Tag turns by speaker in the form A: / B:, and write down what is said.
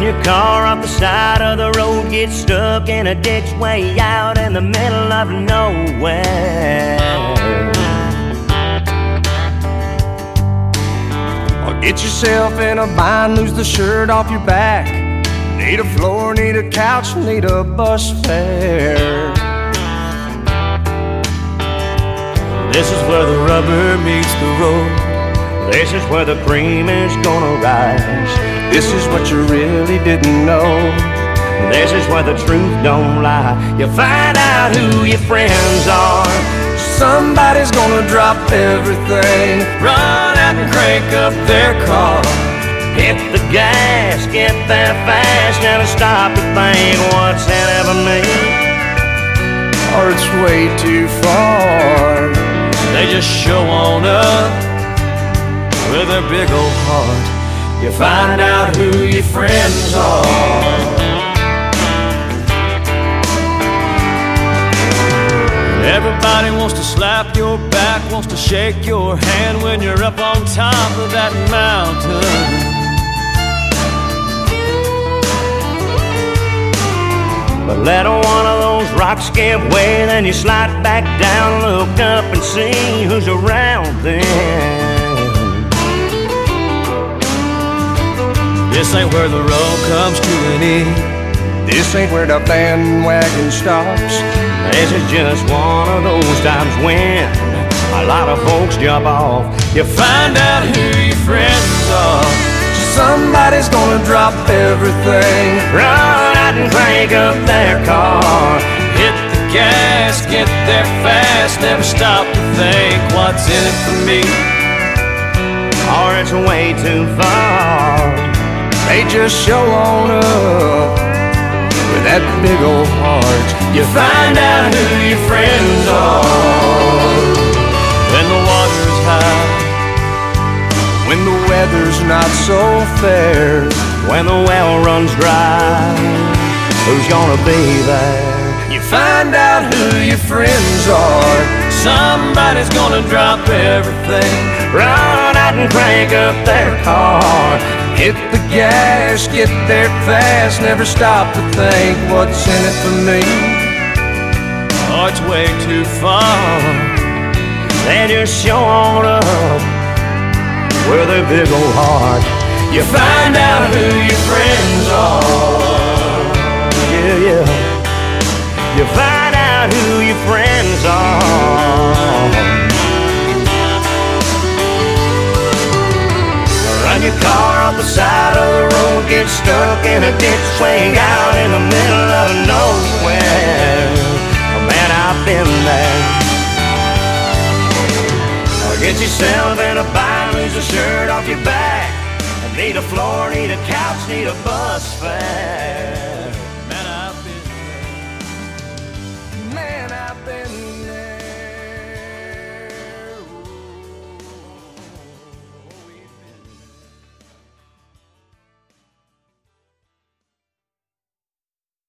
A: your car off the side of the road, get stuck in a ditch way out in the middle of nowhere.
B: Or get yourself in a bind, lose the shirt off your back. Need a floor, need a couch, need a bus fare.
A: This is where the rubber meets the road. This is where the cream is gonna rise.
B: This is what you really didn't know.
A: This is where the truth don't lie. You find out who your friends are.
B: Somebody's gonna drop everything, run out and crank up their car.
A: Hit the gas, get there fast, never stop to think what's in it for me.
B: Or it's way too far.
C: They just show on up with their big old heart.
B: You find out who your friends are.
C: Everybody wants to slap your back, wants to shake your hand when you're up on top of that mountain.
A: But let one of those rocks give way, then you slide back down, look up and see who's around then.
C: This ain't where the road comes to an end.
B: This ain't where the bandwagon stops.
A: This is just one of those times when a lot of folks jump off.
C: You find out who your friends are.
B: Somebody's gonna drop everything.
A: Run out and crank up their car.
C: Hit the gas, get there fast, never stop to think what's in it for me.
A: Or it's way too far.
B: They just show on up with that big old heart.
C: You find out who your friends are when the water's high.
B: When the weather's not so fair,
A: When the well runs dry, who's gonna be there?
B: you find out who your friends are.
C: Somebody's gonna drop everything.
A: Run out and crank up their car.
B: Hit the gas, get there fast, never stop to think what's in it for me.
C: Oh, it's way too far.
A: They just show on up with their big old heart.
B: You find out who your friends are.
A: Yeah, yeah. You find out who your friends are. Run your car off the side of the road, get stuck in a ditch, swing out in the middle of nowhere. Oh, man, I've been there. Get yourself in a bind, lose a shirt off your back. Need a floor, need a couch, need a bus fare.